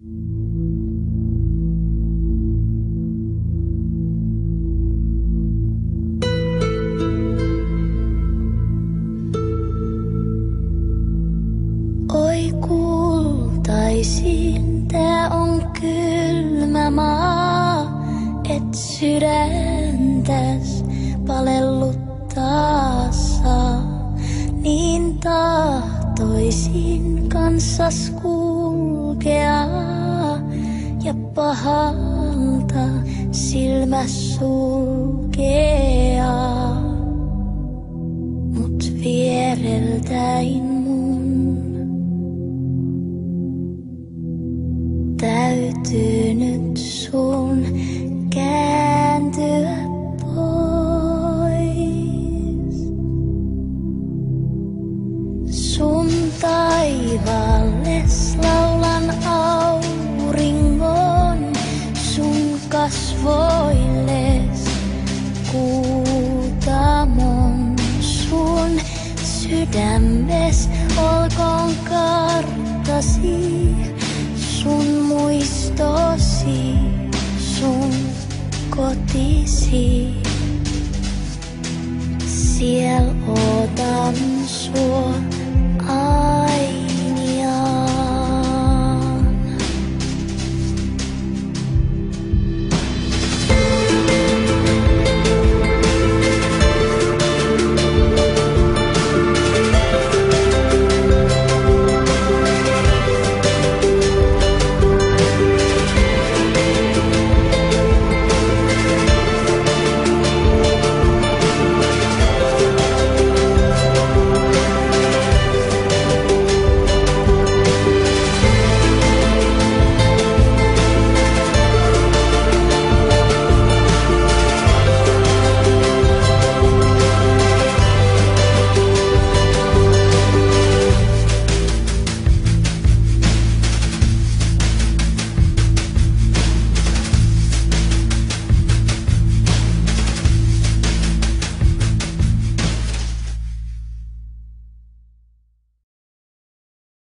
Oi kultaisin, tää on kylmä maa, et sydäntäs palelluttaa saa. Niin tahtoisin kanssas kulkea ja pahalta silmä sulkea. Mut viereltäin mun täytyy nyt sun kääntyä pois. Sun taivaalles kasvoilles kuutamon, sun sydämes olkoon karttasi, sun muistosi, sun kotisi. Siel ootan sua.